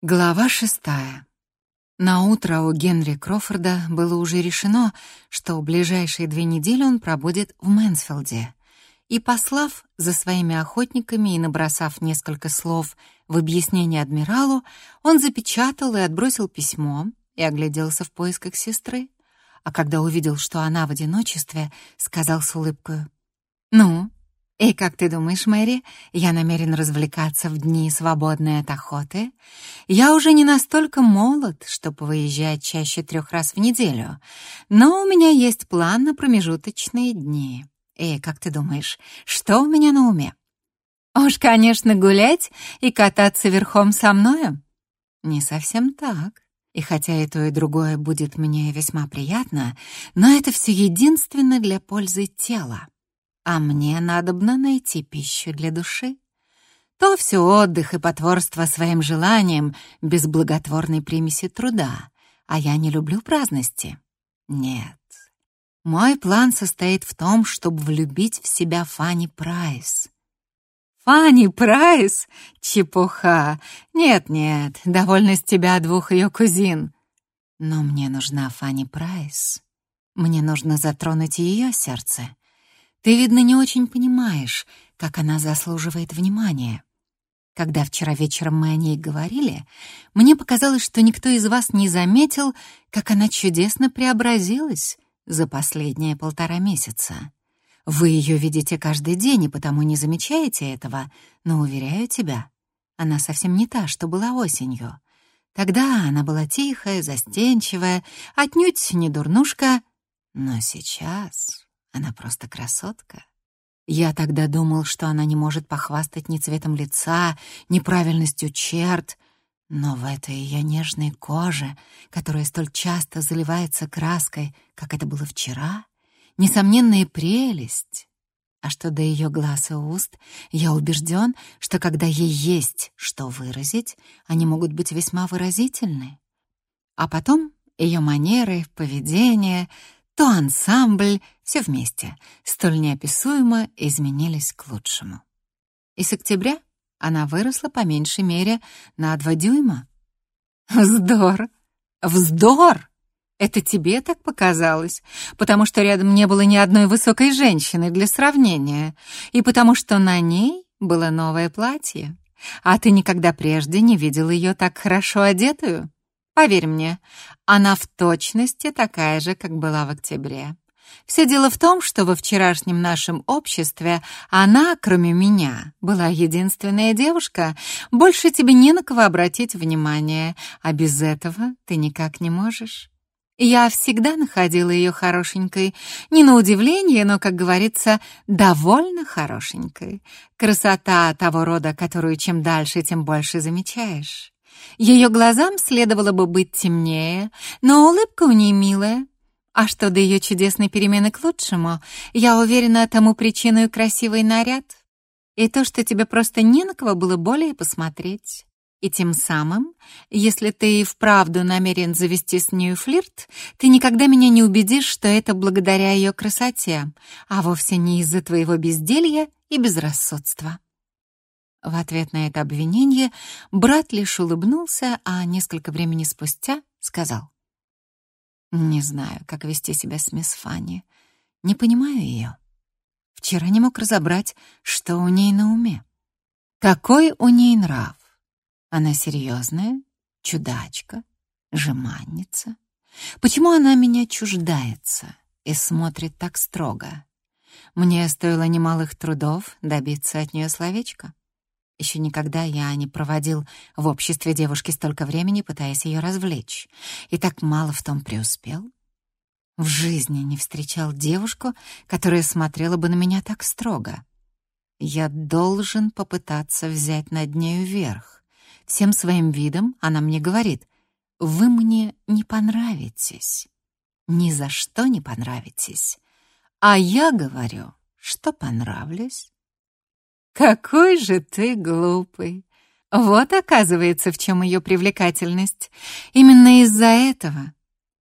Глава шестая. На утро у Генри Крофорда было уже решено, что ближайшие две недели он пробудет в Мэнсфилде. И послав за своими охотниками и набросав несколько слов в объяснение адмиралу, он запечатал и отбросил письмо и огляделся в поисках сестры. А когда увидел, что она в одиночестве, сказал с улыбкой: "Ну, и как ты думаешь, Мэри, я намерен развлекаться в дни, свободные от охоты? Я уже не настолько молод, чтобы выезжать чаще трех раз в неделю, но у меня есть план на промежуточные дни. И как ты думаешь, что у меня на уме? Уж, конечно, гулять и кататься верхом со мною? Не совсем так. И хотя и то, и другое будет мне весьма приятно, но это все единственно для пользы тела а мне надобно найти пищу для души. То все отдых и потворство своим желаниям без благотворной примеси труда, а я не люблю праздности. Нет. Мой план состоит в том, чтобы влюбить в себя Фанни Прайс. Фанни Прайс? Чепуха. Нет-нет, довольно с тебя двух ее кузин. Но мне нужна Фанни Прайс. Мне нужно затронуть ее сердце. Ты, видно, не очень понимаешь, как она заслуживает внимания. Когда вчера вечером мы о ней говорили, мне показалось, что никто из вас не заметил, как она чудесно преобразилась за последние полтора месяца. Вы ее видите каждый день и потому не замечаете этого, но, уверяю тебя, она совсем не та, что была осенью. Тогда она была тихая, застенчивая, отнюдь не дурнушка, но сейчас... Она просто красотка. Я тогда думал, что она не может похвастать ни цветом лица, ни правильностью черт, но в этой ее нежной коже, которая столь часто заливается краской, как это было вчера, несомненная прелесть. А что до ее глаз и уст, я убежден, что когда ей есть что выразить, они могут быть весьма выразительны. А потом ее манеры, поведение — то ансамбль, все вместе, столь неописуемо изменились к лучшему. И с октября она выросла по меньшей мере на два дюйма. Вздор! Вздор! Это тебе так показалось, потому что рядом не было ни одной высокой женщины для сравнения, и потому что на ней было новое платье, а ты никогда прежде не видел ее так хорошо одетую. Поверь мне, она в точности такая же, как была в октябре. Все дело в том, что во вчерашнем нашем обществе она, кроме меня, была единственная девушка. Больше тебе не на кого обратить внимание, а без этого ты никак не можешь. Я всегда находила ее хорошенькой, не на удивление, но, как говорится, довольно хорошенькой. Красота того рода, которую чем дальше, тем больше замечаешь. Ее глазам следовало бы быть темнее, но улыбка у ней милая. А что до ее чудесной перемены к лучшему, я уверена, тому причиной красивый наряд. И то, что тебе просто не на кого было более посмотреть. И тем самым, если ты и вправду намерен завести с нею флирт, ты никогда меня не убедишь, что это благодаря ее красоте, а вовсе не из-за твоего безделья и безрассудства. В ответ на это обвинение брат лишь улыбнулся, а несколько времени спустя сказал. «Не знаю, как вести себя с мисс Фанни. Не понимаю ее. Вчера не мог разобрать, что у ней на уме. Какой у ней нрав? Она серьезная, чудачка, жеманница. Почему она меня чуждается и смотрит так строго? Мне стоило немалых трудов добиться от нее словечка. Еще никогда я не проводил в обществе девушки столько времени, пытаясь ее развлечь, и так мало в том преуспел. В жизни не встречал девушку, которая смотрела бы на меня так строго. Я должен попытаться взять над нею верх. Всем своим видом она мне говорит, «Вы мне не понравитесь, ни за что не понравитесь». А я говорю, что понравлюсь. Какой же ты глупый. Вот оказывается, в чем ее привлекательность. Именно из-за этого,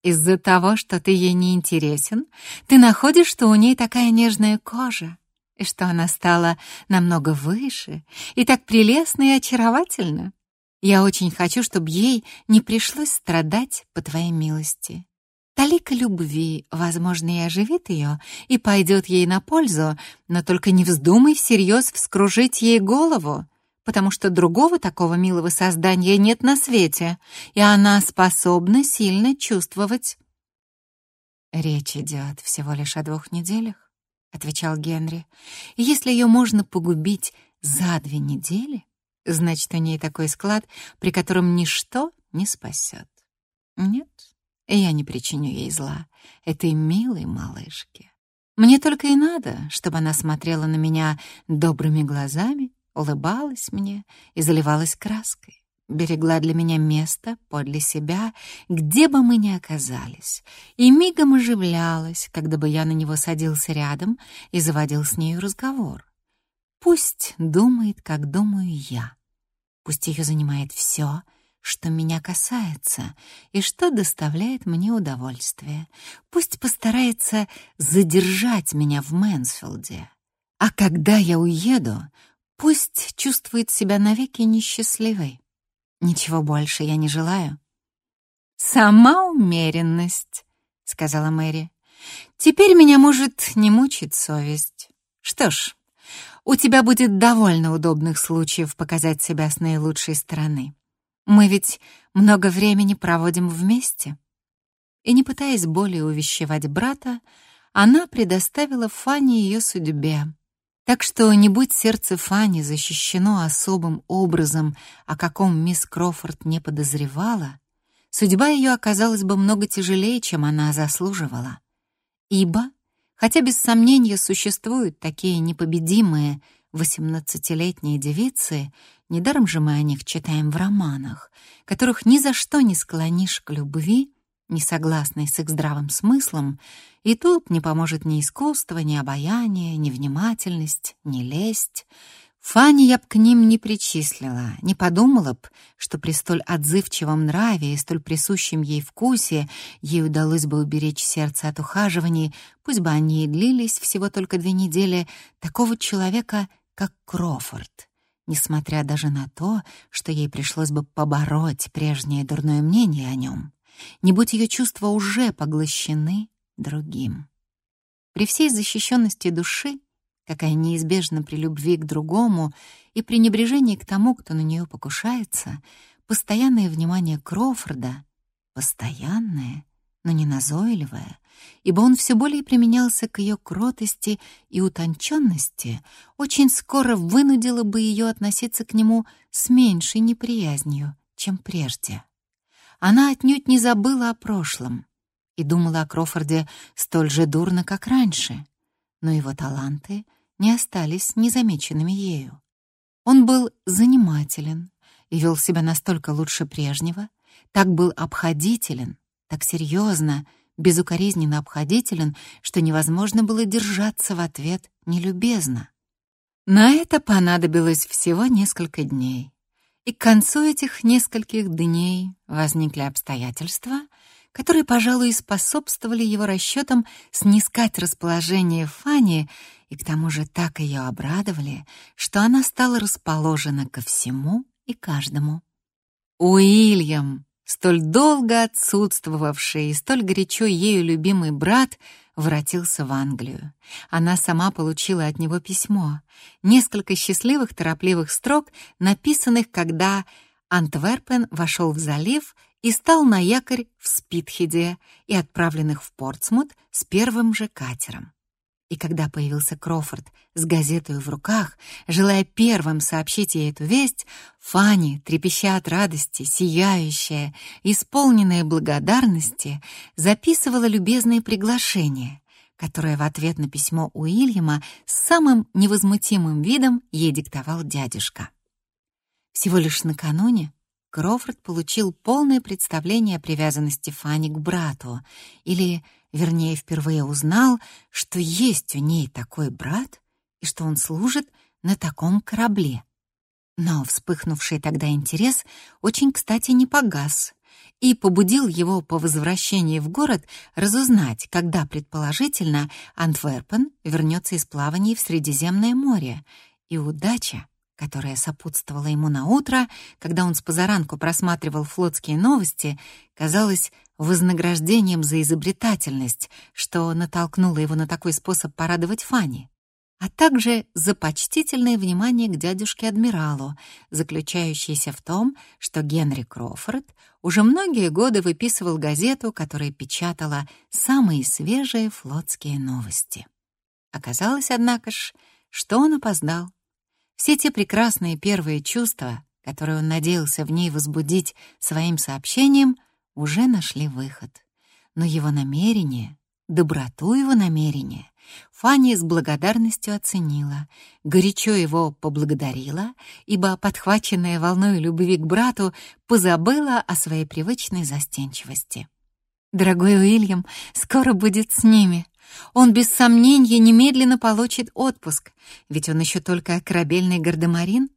из-за того, что ты ей не интересен, ты находишь, что у ней такая нежная кожа, и что она стала намного выше и так прелестна и очаровательна. Я очень хочу, чтобы ей не пришлось страдать по твоей милости. Талика любви, возможно, и оживит ее, и пойдет ей на пользу, но только не вздумай всерьез вскружить ей голову, потому что другого такого милого создания нет на свете, и она способна сильно чувствовать. «Речь идет всего лишь о двух неделях», — отвечал Генри. «И если ее можно погубить за две недели, значит, у нее такой склад, при котором ничто не спасет. Нет, я не причиню ей зла, этой милой малышке. Мне только и надо, чтобы она смотрела на меня добрыми глазами улыбалась мне и заливалась краской, берегла для меня место подле себя, где бы мы ни оказались, и мигом оживлялась, когда бы я на него садился рядом и заводил с нею разговор. Пусть думает, как думаю я. Пусть ее занимает все, что меня касается и что доставляет мне удовольствие. Пусть постарается задержать меня в Мэнсфилде. А когда я уеду, Пусть чувствует себя навеки несчастливой. Ничего больше я не желаю. «Сама умеренность», — сказала Мэри. «Теперь меня может не мучить совесть. Что ж, у тебя будет довольно удобных случаев показать себя с наилучшей стороны. Мы ведь много времени проводим вместе». И не пытаясь более увещевать брата, она предоставила Фанни ее судьбе, так что не будь сердце Фанни защищено особым образом, о каком мисс Крофорд не подозревала, судьба ее оказалась бы много тяжелее, чем она заслуживала. Ибо, хотя без сомнения существуют такие непобедимые восемнадцатилетние девицы, недаром же мы о них читаем в романах, которых ни за что не склонишь к любви, не согласной с их здравым смыслом, и тут не поможет ни искусство, ни обаяние, ни внимательность, ни лесть. Фанни я б к ним не причислила, не подумала б, что при столь отзывчивом нраве и столь присущем ей вкусе ей удалось бы уберечь сердце от ухаживаний, пусть бы они и длились всего только две недели, такого человека, как Крофорд, несмотря даже на то, что ей пришлось бы побороть прежнее дурное мнение о нем не будь ее чувства уже поглощены другим. При всей защищенности души, какая неизбежна при любви к другому и пренебрежении к тому, кто на нее покушается, постоянное внимание Крофорда, постоянное, но не назойливое, ибо он все более применялся к ее кротости и утонченности, очень скоро вынудило бы ее относиться к нему с меньшей неприязнью, чем прежде она отнюдь не забыла о прошлом и думала о Крофорде столь же дурно, как раньше, но его таланты не остались незамеченными ею. Он был занимателен и вел себя настолько лучше прежнего, так был обходителен, так серьезно, безукоризненно обходителен, что невозможно было держаться в ответ нелюбезно. На это понадобилось всего несколько дней. И к концу этих нескольких дней возникли обстоятельства, которые, пожалуй, способствовали его расчетам снискать расположение Фани и к тому же так ее обрадовали, что она стала расположена ко всему и каждому. Уильям, столь долго отсутствовавший и столь горячо ею любимый брат, воротился в Англию. Она сама получила от него письмо. Несколько счастливых, торопливых строк, написанных, когда Антверпен вошел в залив и стал на якорь в Спитхеде и отправленных в Портсмут с первым же катером. И когда появился Крофорд с газетой в руках, желая первым сообщить ей эту весть, Фанни, трепеща от радости, сияющая, исполненная благодарности, записывала любезные приглашения, которые в ответ на письмо Уильяма с самым невозмутимым видом ей диктовал дядюшка. Всего лишь накануне Крофорд получил полное представление о привязанности Фанни к брату, или вернее, впервые узнал, что есть у ней такой брат и что он служит на таком корабле. Но вспыхнувший тогда интерес очень, кстати, не погас и побудил его по возвращении в город разузнать, когда, предположительно, Антверпен вернется из плаваний в Средиземное море. И удача которая сопутствовала ему на утро, когда он с позаранку просматривал флотские новости, казалась вознаграждением за изобретательность, что натолкнуло его на такой способ порадовать Фанни, а также за почтительное внимание к дядюшке-адмиралу, заключающееся в том, что Генри Крофорд уже многие годы выписывал газету, которая печатала самые свежие флотские новости. Оказалось, однако ж, что он опоздал. Все те прекрасные первые чувства, которые он надеялся в ней возбудить своим сообщением, уже нашли выход. Но его намерение, доброту его намерения, Фанни с благодарностью оценила, горячо его поблагодарила, ибо, подхваченная волной любви к брату, позабыла о своей привычной застенчивости. «Дорогой Уильям скоро будет с ними», он без сомнения немедленно получит отпуск, ведь он еще только корабельный гардемарин.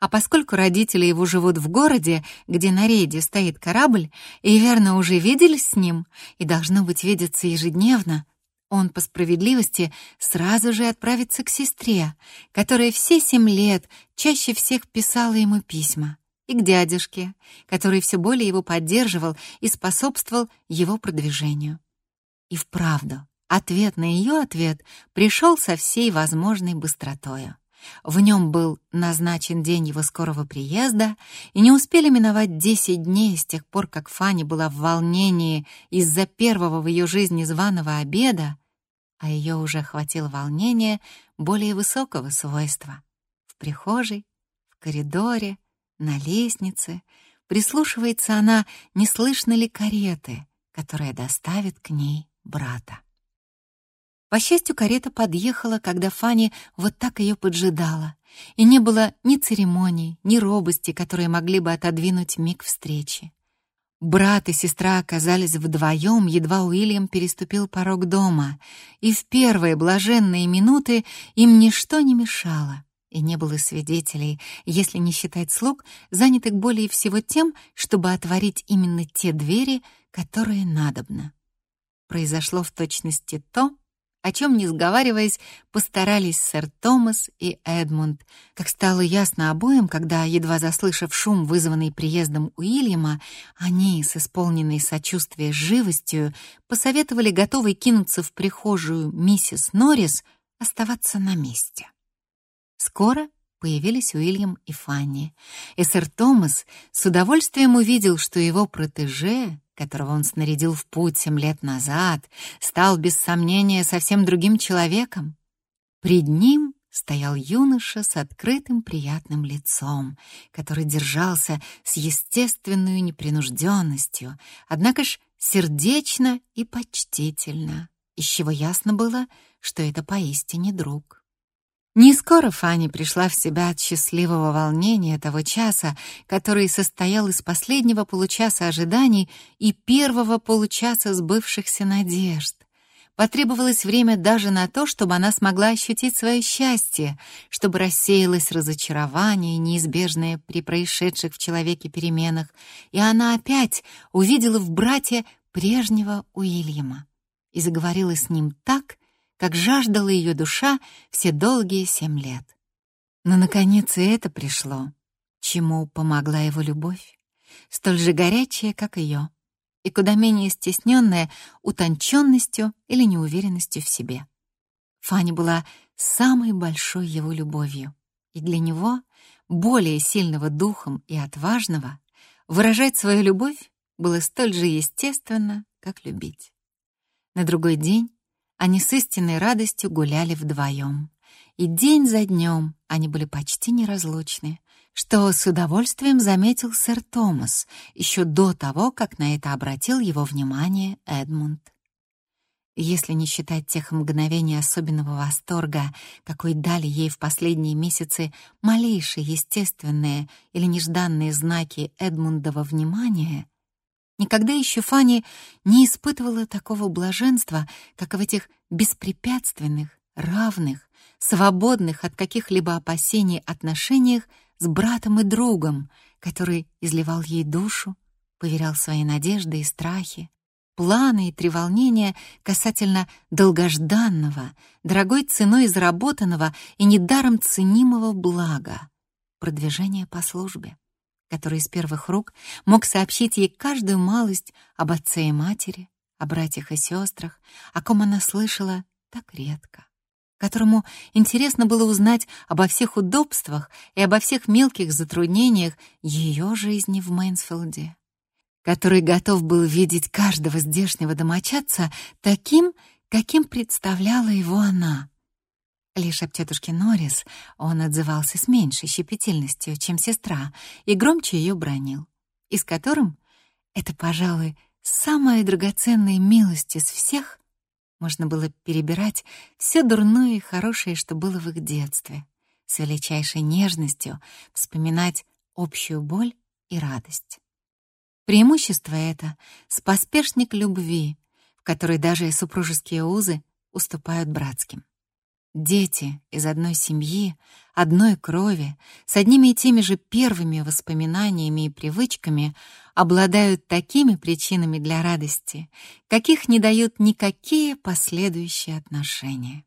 А поскольку родители его живут в городе, где на рейде стоит корабль, и верно уже виделись с ним, и должно быть видеться ежедневно, он по справедливости сразу же отправится к сестре, которая все семь лет чаще всех писала ему письма, и к дядюшке, который все более его поддерживал и способствовал его продвижению. И вправду, Ответ на ее ответ пришел со всей возможной быстротою. В нем был назначен день его скорого приезда, и не успели миновать десять дней с тех пор, как Фанни была в волнении из-за первого в ее жизни званого обеда, а ее уже охватило волнение более высокого свойства. В прихожей, в коридоре, на лестнице прислушивается она, не слышно ли кареты, которая доставит к ней брата. По счастью, карета подъехала, когда Фанни вот так ее поджидала, и не было ни церемоний, ни робости, которые могли бы отодвинуть миг встречи. Брат и сестра оказались вдвоем, едва Уильям переступил порог дома, и в первые блаженные минуты им ничто не мешало, и не было свидетелей, если не считать слуг, занятых более всего тем, чтобы отворить именно те двери, которые надобно. Произошло в точности то, о чем, не сговариваясь, постарались сэр Томас и Эдмунд. Как стало ясно обоим, когда, едва заслышав шум, вызванный приездом Уильяма, они, с исполненной сочувствия живостью, посоветовали готовой кинуться в прихожую миссис Норрис оставаться на месте. Скоро появились Уильям и Фанни, и сэр Томас с удовольствием увидел, что его протеже которого он снарядил в путь семь лет назад, стал без сомнения совсем другим человеком. Пред ним стоял юноша с открытым приятным лицом, который держался с естественной непринужденностью, однако ж сердечно и почтительно, из чего ясно было, что это поистине друг. Не скоро Фанни пришла в себя от счастливого волнения того часа, который состоял из последнего получаса ожиданий и первого получаса сбывшихся надежд. Потребовалось время даже на то, чтобы она смогла ощутить свое счастье, чтобы рассеялось разочарование, неизбежное при происшедших в человеке переменах, и она опять увидела в брате прежнего Уильяма и заговорила с ним так, как жаждала ее душа все долгие семь лет. Но, наконец, и это пришло, чему помогла его любовь, столь же горячая, как ее, и куда менее стесненная утонченностью или неуверенностью в себе. Фанни была самой большой его любовью, и для него, более сильного духом и отважного, выражать свою любовь было столь же естественно, как любить. На другой день они с истинной радостью гуляли вдвоем. И день за днем они были почти неразлучны, что с удовольствием заметил сэр Томас еще до того, как на это обратил его внимание Эдмунд. Если не считать тех мгновений особенного восторга, какой дали ей в последние месяцы малейшие естественные или нежданные знаки Эдмундова внимания, Никогда еще Фанни не испытывала такого блаженства, как в этих беспрепятственных, равных, свободных от каких-либо опасений отношениях с братом и другом, который изливал ей душу, поверял свои надежды и страхи, планы и треволнения касательно долгожданного, дорогой ценой заработанного и недаром ценимого блага, продвижения по службе, который из первых рук мог сообщить ей каждую малость об отце и матери, о братьях и сестрах, о ком она слышала так редко, которому интересно было узнать обо всех удобствах и обо всех мелких затруднениях ее жизни в Мейнсфилде, который готов был видеть каждого здешнего домочадца таким, каким представляла его она. Лишь об тетушке Норрис он отзывался с меньшей щепетильностью, чем сестра, и громче ее бронил, и с которым, это, пожалуй, самая драгоценная милость из всех, можно было перебирать все дурное и хорошее, что было в их детстве, с величайшей нежностью вспоминать общую боль и радость. Преимущество это — споспешник любви, в которой даже супружеские узы уступают братским. Дети из одной семьи, одной крови, с одними и теми же первыми воспоминаниями и привычками обладают такими причинами для радости, каких не дают никакие последующие отношения.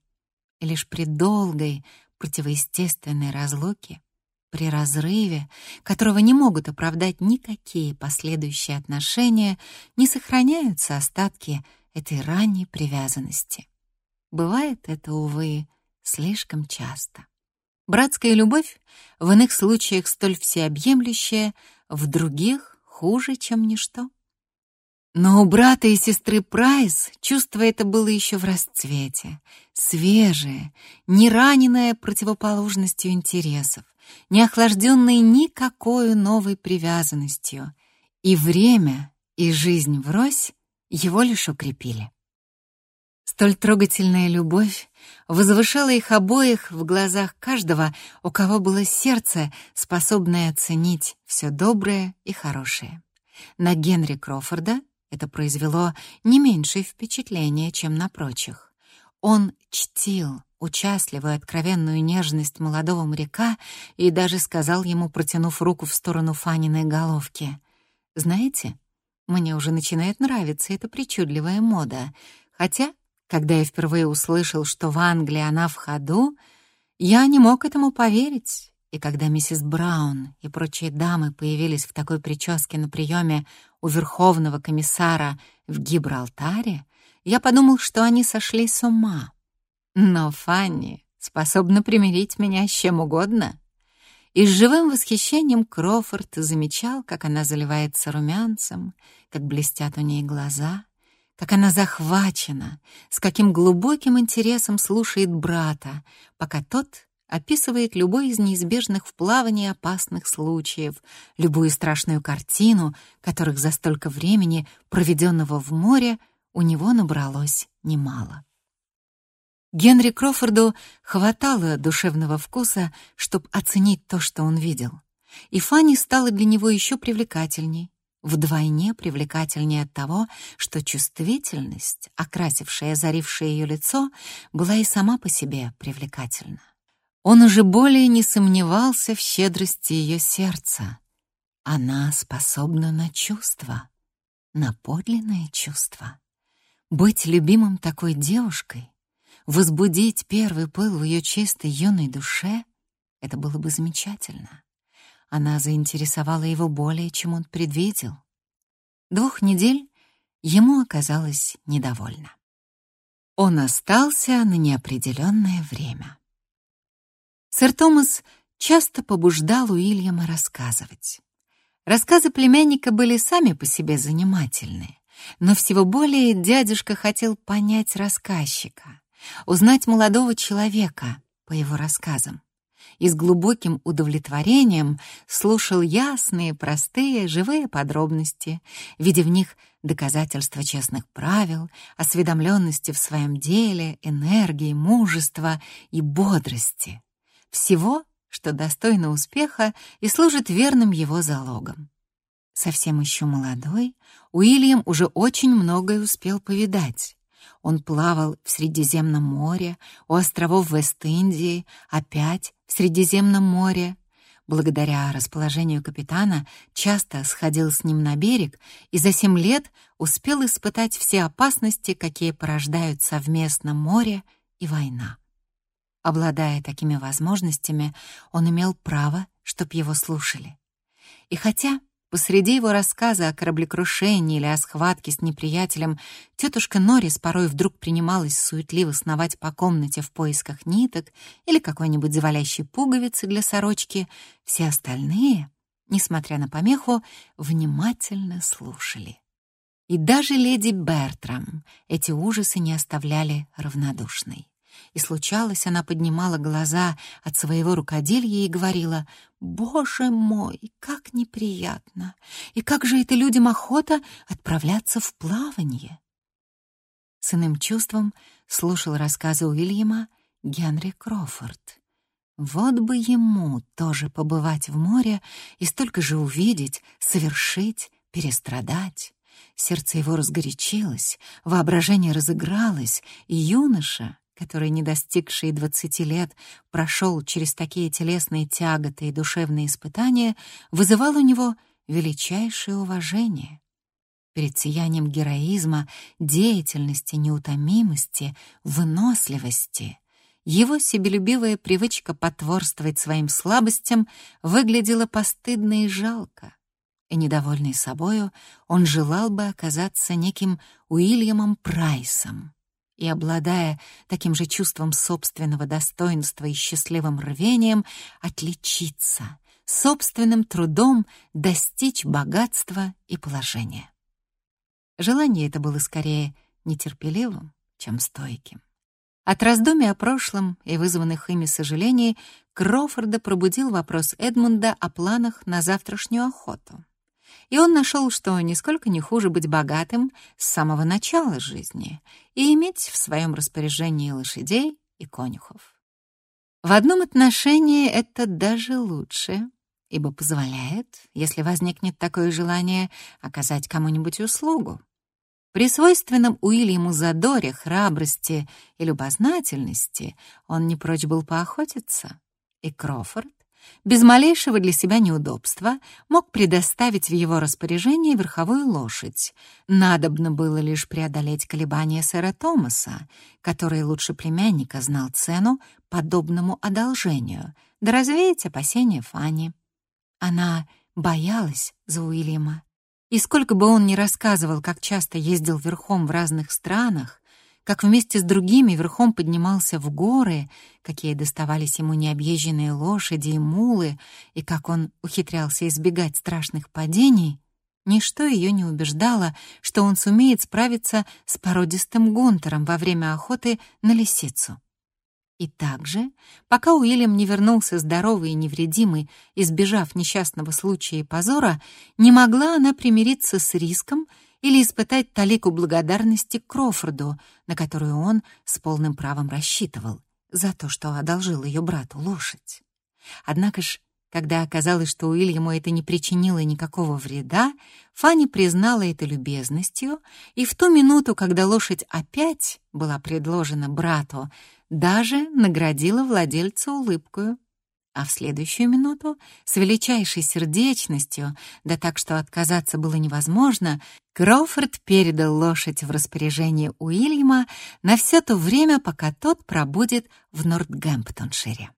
И лишь при долгой, противоестественной разлуке, при разрыве, которого не могут оправдать никакие последующие отношения, не сохраняются остатки этой ранней привязанности. Бывает это, увы, слишком часто. Братская любовь в иных случаях столь всеобъемлющая, в других хуже, чем ничто. Но у брата и сестры Прайс чувство это было еще в расцвете, свежее, не раненое противоположностью интересов, не охлажденное никакой новой привязанностью, и время, и жизнь врозь его лишь укрепили. Столь трогательная любовь возвышала их обоих в глазах каждого, у кого было сердце, способное оценить все доброе и хорошее. На Генри Крофорда это произвело не меньшее впечатление, чем на прочих. Он чтил участливую откровенную нежность молодого моряка и даже сказал ему, протянув руку в сторону Фаниной головки, «Знаете, мне уже начинает нравиться эта причудливая мода, хотя когда я впервые услышал, что в Англии она в ходу, я не мог этому поверить. И когда миссис Браун и прочие дамы появились в такой прическе на приеме у Верховного комиссара в Гибралтаре, я подумал, что они сошли с ума. Но Фанни способна примирить меня с чем угодно. И с живым восхищением Крофорд замечал, как она заливается румянцем, как блестят у ней глаза — как она захвачена, с каким глубоким интересом слушает брата, пока тот описывает любой из неизбежных в плавании опасных случаев, любую страшную картину, которых за столько времени, проведенного в море, у него набралось немало. Генри Крофорду хватало душевного вкуса, чтобы оценить то, что он видел. И Фанни стала для него еще привлекательней, вдвойне привлекательнее от того, что чувствительность, окрасившая и озарившая ее лицо, была и сама по себе привлекательна. Он уже более не сомневался в щедрости ее сердца. Она способна на чувства, на подлинное чувство. Быть любимым такой девушкой, возбудить первый пыл в ее чистой юной душе — это было бы замечательно. Она заинтересовала его более, чем он предвидел. Двух недель ему оказалось недовольно. Он остался на неопределенное время. Сэр Томас часто побуждал Уильяма рассказывать. Рассказы племянника были сами по себе занимательны, но всего более дядюшка хотел понять рассказчика, узнать молодого человека по его рассказам и с глубоким удовлетворением слушал ясные, простые, живые подробности, видя в них доказательства честных правил, осведомленности в своем деле, энергии, мужества и бодрости. Всего, что достойно успеха и служит верным его залогом. Совсем еще молодой, Уильям уже очень многое успел повидать. Он плавал в Средиземном море, у островов Вест-Индии, опять в Средиземном море. Благодаря расположению капитана часто сходил с ним на берег и за семь лет успел испытать все опасности, какие порождают совместно море и война. Обладая такими возможностями, он имел право чтоб его слушали. И хотя посреди его рассказа о кораблекрушении или о схватке с неприятелем тетушка Норрис порой вдруг принималась суетливо сновать по комнате в поисках ниток или какой-нибудь завалящей пуговицы для сорочки, все остальные, несмотря на помеху, внимательно слушали. И даже леди Бертрам эти ужасы не оставляли равнодушной. И случалось, она поднимала глаза от своего рукоделья и говорила, «Боже мой, как неприятно! И как же это людям охота отправляться в плавание!» С иным чувством слушал рассказы Уильяма Генри Крофорд. Вот бы ему тоже побывать в море и столько же увидеть, совершить, перестрадать. Сердце его разгорячилось, воображение разыгралось, и юноша, который, не достигший двадцати лет, прошел через такие телесные тяготы и душевные испытания, вызывал у него величайшее уважение. Перед сиянием героизма, деятельности, неутомимости, выносливости его себелюбивая привычка потворствовать своим слабостям выглядела постыдно и жалко и, недовольный собою, он желал бы оказаться неким Уильямом Прайсом и, обладая таким же чувством собственного достоинства и счастливым рвением, отличиться, собственным трудом достичь богатства и положения. Желание это было скорее нетерпеливым, чем стойким. От раздумий о прошлом и вызванных ими сожалений Крофорда пробудил вопрос Эдмунда о планах на завтрашнюю охоту и он нашел, что нисколько не хуже быть богатым с самого начала жизни и иметь в своем распоряжении лошадей и конюхов. В одном отношении это даже лучше, ибо позволяет, если возникнет такое желание, оказать кому-нибудь услугу. При свойственном Уильяму задоре, храбрости и любознательности он не прочь был поохотиться, и Крофорд без малейшего для себя неудобства мог предоставить в его распоряжение верховую лошадь. Надобно было лишь преодолеть колебания сэра Томаса, который лучше племянника знал цену подобному одолжению, да развеять опасения Фанни. Она боялась за Уильяма. И сколько бы он ни рассказывал, как часто ездил верхом в разных странах, как вместе с другими верхом поднимался в горы, какие доставались ему необъезженные лошади и мулы, и как он ухитрялся избегать страшных падений, ничто ее не убеждало, что он сумеет справиться с породистым гонтером во время охоты на лисицу. И также, пока Уильям не вернулся здоровый и невредимый, избежав несчастного случая и позора, не могла она примириться с риском — или испытать талику благодарности Крофорду, на которую он с полным правом рассчитывал, за то, что одолжил ее брату лошадь. Однако ж, когда оказалось, что Уильяму это не причинило никакого вреда, Фанни признала это любезностью, и в ту минуту, когда лошадь опять была предложена брату, даже наградила владельца улыбкою а в следующую минуту с величайшей сердечностью, да так что отказаться было невозможно, Кроуфорд передал лошадь в распоряжение Уильяма на все то время, пока тот пробудет в Нортгемптоншире.